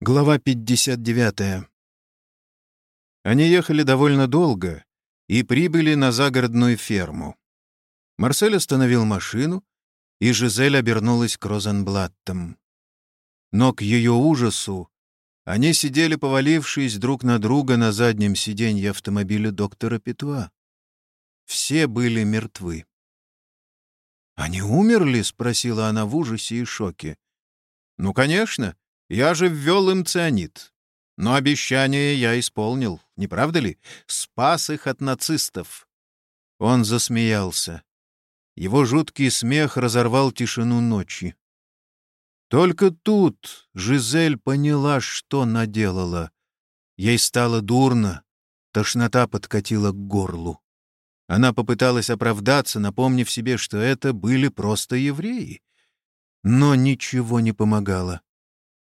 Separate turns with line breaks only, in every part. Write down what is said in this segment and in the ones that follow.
Глава 59. Они ехали довольно долго и прибыли на загородную ферму. Марсель остановил машину, и Жизель обернулась к Розенблаттам. Но к ее ужасу они сидели, повалившись друг на друга на заднем сиденье автомобиля доктора Петуа. Все были мертвы. «Они умерли?» — спросила она в ужасе и шоке. «Ну, конечно. Я же ввел им цианид. Но обещание я исполнил, не правда ли? Спас их от нацистов. Он засмеялся. Его жуткий смех разорвал тишину ночи. Только тут Жизель поняла, что наделала. Ей стало дурно, тошнота подкатила к горлу. Она попыталась оправдаться, напомнив себе, что это были просто евреи. Но ничего не помогало.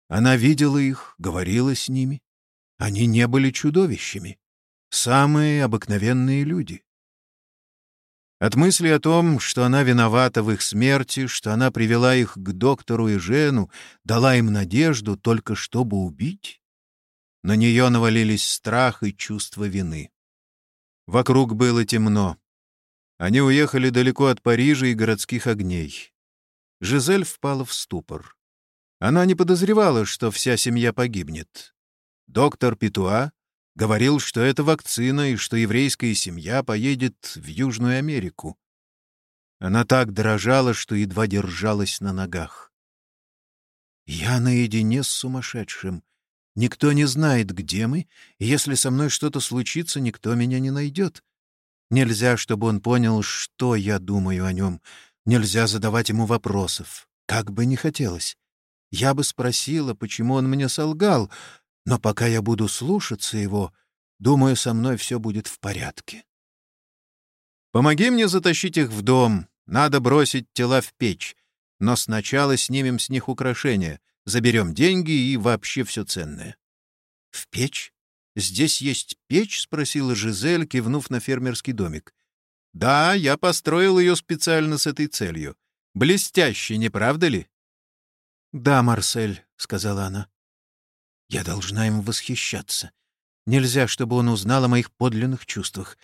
Она видела их, говорила с ними. Они не были чудовищами. Самые обыкновенные люди. От мысли о том, что она виновата в их смерти, что она привела их к доктору и Жену, дала им надежду только чтобы убить, на нее навалились страх и чувство вины. Вокруг было темно. Они уехали далеко от Парижа и городских огней. Жизель впала в ступор. Она не подозревала, что вся семья погибнет. Доктор Петуа говорил, что это вакцина и что еврейская семья поедет в Южную Америку. Она так дрожала, что едва держалась на ногах. «Я наедине с сумасшедшим. Никто не знает, где мы, и если со мной что-то случится, никто меня не найдет. Нельзя, чтобы он понял, что я думаю о нем. Нельзя задавать ему вопросов, как бы ни хотелось. Я бы спросила, почему он мне солгал, но пока я буду слушаться его, думаю, со мной все будет в порядке. Помоги мне затащить их в дом. Надо бросить тела в печь. Но сначала снимем с них украшения, заберем деньги и вообще все ценное. — В печь? Здесь есть печь? — спросила Жизель, кивнув на фермерский домик. — Да, я построил ее специально с этой целью. Блестяще, не правда ли? «Да, Марсель», — сказала она. «Я должна им восхищаться. Нельзя, чтобы он узнал о моих подлинных чувствах.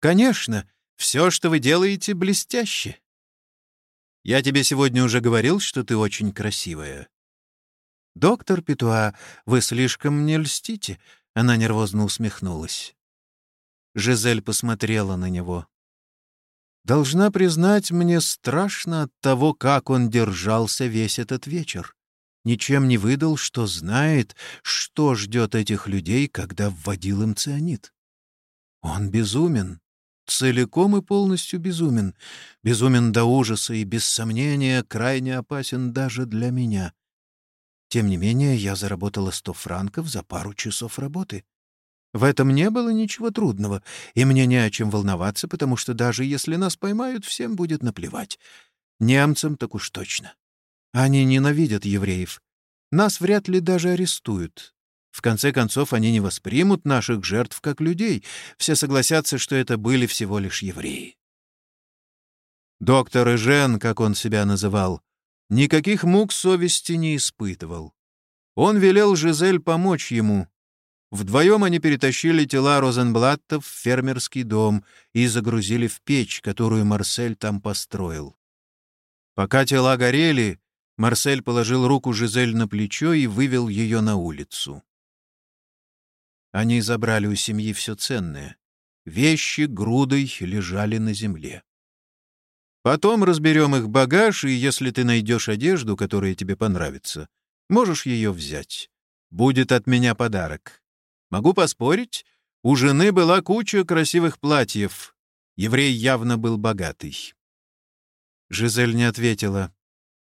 Конечно, все, что вы делаете, блестяще. Я тебе сегодня уже говорил, что ты очень красивая». «Доктор Петуа, вы слишком мне льстите», — она нервозно усмехнулась. Жизель посмотрела на него. Должна признать, мне страшно от того, как он держался весь этот вечер ничем не выдал, что знает, что ждет этих людей, когда вводил им цианид. Он безумен, целиком и полностью безумен, безумен до ужаса и, без сомнения, крайне опасен даже для меня. Тем не менее, я заработала сто франков за пару часов работы. В этом не было ничего трудного, и мне не о чем волноваться, потому что даже если нас поймают, всем будет наплевать. Немцам так уж точно. Они ненавидят евреев. Нас вряд ли даже арестуют. В конце концов, они не воспримут наших жертв как людей. Все согласятся, что это были всего лишь евреи. Доктор Эжен, как он себя называл, никаких мук совести не испытывал. Он велел Жизель помочь ему. Вдвоем они перетащили тела Розенблаттов в фермерский дом и загрузили в печь, которую Марсель там построил. Пока тела горели, Марсель положил руку Жизель на плечо и вывел ее на улицу. Они забрали у семьи все ценное. Вещи грудой лежали на земле. Потом разберем их багаж, и если ты найдешь одежду, которая тебе понравится, можешь ее взять. Будет от меня подарок. Могу поспорить, у жены была куча красивых платьев. Еврей явно был богатый. Жизель не ответила.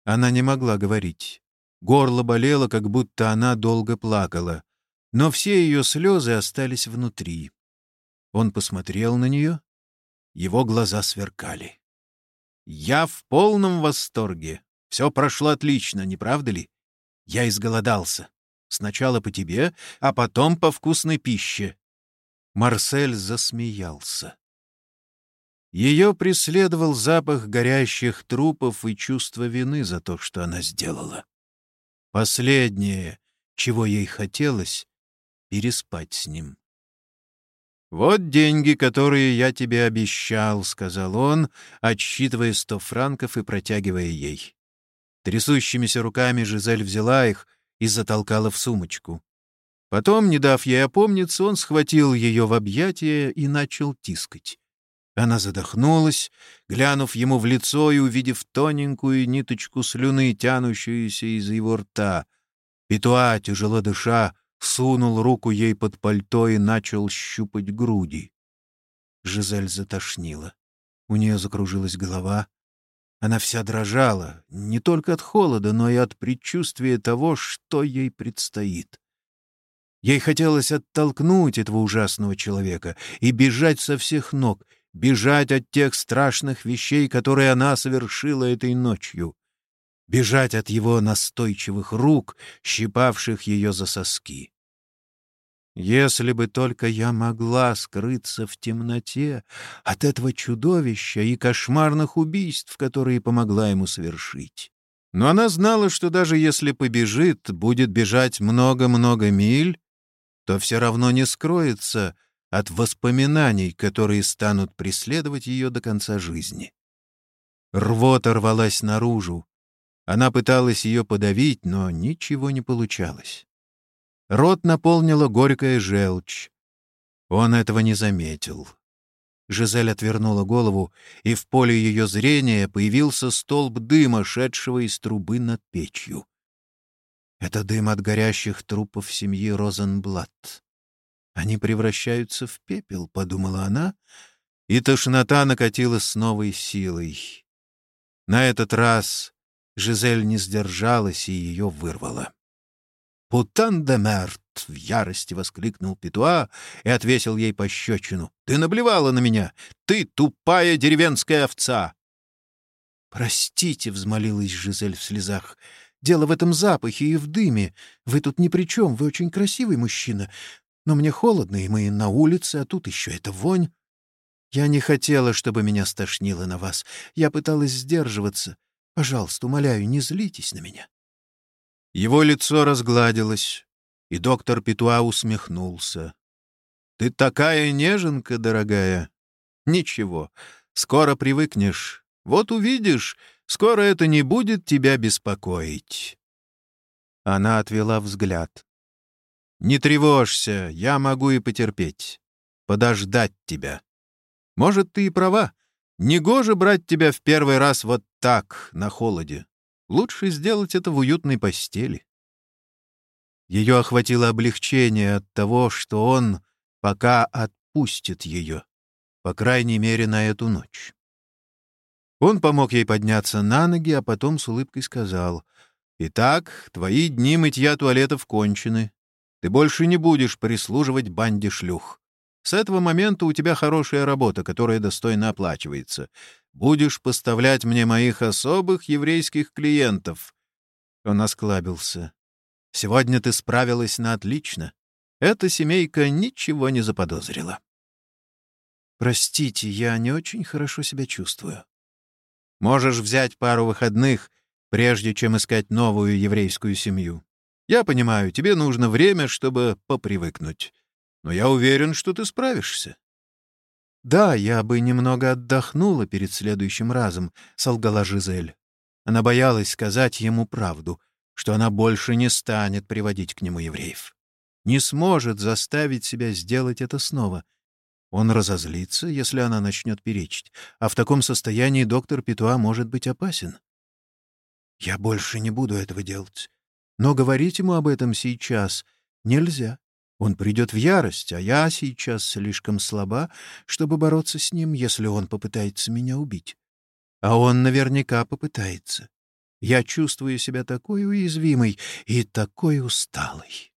Она не могла говорить. Горло болело, как будто она долго плакала. Но все ее слезы остались внутри. Он посмотрел на нее. Его глаза сверкали. «Я в полном восторге. Все прошло отлично, не правда ли? Я изголодался. Сначала по тебе, а потом по вкусной пище». Марсель засмеялся. Ее преследовал запах горящих трупов и чувство вины за то, что она сделала. Последнее, чего ей хотелось — переспать с ним. «Вот деньги, которые я тебе обещал», — сказал он, отсчитывая сто франков и протягивая ей. Трясущимися руками Жизель взяла их и затолкала в сумочку. Потом, не дав ей опомниться, он схватил ее в объятия и начал тискать. Она задохнулась, глянув ему в лицо и увидев тоненькую ниточку слюны, тянущуюся из его рта. Петуа, тяжело дыша, сунул руку ей под пальто и начал щупать груди. Жизель затошнила. У нее закружилась голова. Она вся дрожала, не только от холода, но и от предчувствия того, что ей предстоит. Ей хотелось оттолкнуть этого ужасного человека и бежать со всех ног, бежать от тех страшных вещей, которые она совершила этой ночью, бежать от его настойчивых рук, щипавших ее за соски. Если бы только я могла скрыться в темноте от этого чудовища и кошмарных убийств, которые помогла ему совершить. Но она знала, что даже если побежит, будет бежать много-много миль, то все равно не скроется от воспоминаний, которые станут преследовать ее до конца жизни. Рвота рвалась наружу. Она пыталась ее подавить, но ничего не получалось. Рот наполнила горькая желчь. Он этого не заметил. Жизель отвернула голову, и в поле ее зрения появился столб дыма, шедшего из трубы над печью. Это дым от горящих трупов семьи Розенблат. Они превращаются в пепел, — подумала она, и тошнота накатила с новой силой. На этот раз Жизель не сдержалась и ее вырвала. «Путан де мерт!» — в ярости воскликнул Петуа и отвесил ей пощечину. «Ты наблевала на меня! Ты тупая деревенская овца!» «Простите!» — взмолилась Жизель в слезах. «Дело в этом запахе и в дыме. Вы тут ни при чем, вы очень красивый мужчина. Но мне холодно, и мы на улице, а тут еще эта вонь. Я не хотела, чтобы меня стошнило на вас. Я пыталась сдерживаться. Пожалуйста, умоляю, не злитесь на меня». Его лицо разгладилось, и доктор Петуа усмехнулся. «Ты такая неженка, дорогая. Ничего, скоро привыкнешь. Вот увидишь, скоро это не будет тебя беспокоить». Она отвела взгляд. «Не тревожься, я могу и потерпеть. Подождать тебя. Может, ты и права. Негоже брать тебя в первый раз вот так, на холоде. Лучше сделать это в уютной постели. Ее охватило облегчение от того, что он пока отпустит ее, по крайней мере, на эту ночь. Он помог ей подняться на ноги, а потом с улыбкой сказал, «Итак, твои дни мытья туалетов кончены. Ты больше не будешь прислуживать банде шлюх. С этого момента у тебя хорошая работа, которая достойно оплачивается будешь поставлять мне моих особых еврейских клиентов». Он осклабился. «Сегодня ты справилась на отлично. Эта семейка ничего не заподозрила». «Простите, я не очень хорошо себя чувствую». «Можешь взять пару выходных, прежде чем искать новую еврейскую семью. Я понимаю, тебе нужно время, чтобы попривыкнуть. Но я уверен, что ты справишься. «Да, я бы немного отдохнула перед следующим разом», — солгала Жизель. Она боялась сказать ему правду, что она больше не станет приводить к нему евреев. Не сможет заставить себя сделать это снова. Он разозлится, если она начнет перечить, а в таком состоянии доктор Петуа может быть опасен. «Я больше не буду этого делать. Но говорить ему об этом сейчас нельзя. Он придет в ярость, а я сейчас слишком слаба, чтобы бороться с ним, если он попытается меня убить. А он наверняка попытается. Я чувствую себя такой уязвимой и такой усталой.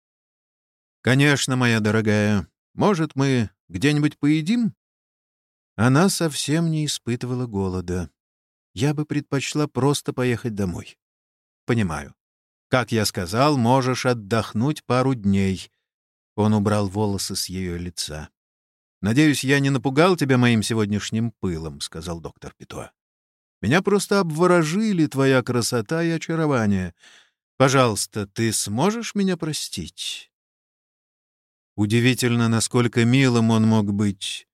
«Конечно, моя дорогая. Может, мы где-нибудь поедим?» Она совсем не испытывала голода. Я бы предпочла просто поехать домой. «Понимаю. Как я сказал, можешь отдохнуть пару дней. Он убрал волосы с ее лица. «Надеюсь, я не напугал тебя моим сегодняшним пылом», — сказал доктор Петуа. «Меня просто обворожили твоя красота и очарование. Пожалуйста, ты сможешь меня простить?» Удивительно, насколько милым он мог быть,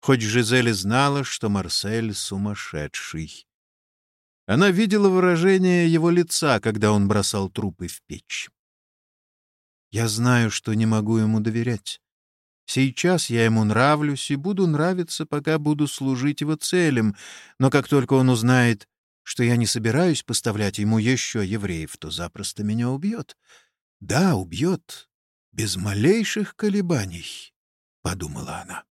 хоть Жизель знала, что Марсель сумасшедший. Она видела выражение его лица, когда он бросал трупы в печь. «Я знаю, что не могу ему доверять. Сейчас я ему нравлюсь и буду нравиться, пока буду служить его целям, но как только он узнает, что я не собираюсь поставлять ему еще евреев, то запросто меня убьет. Да, убьет, без малейших колебаний, — подумала она.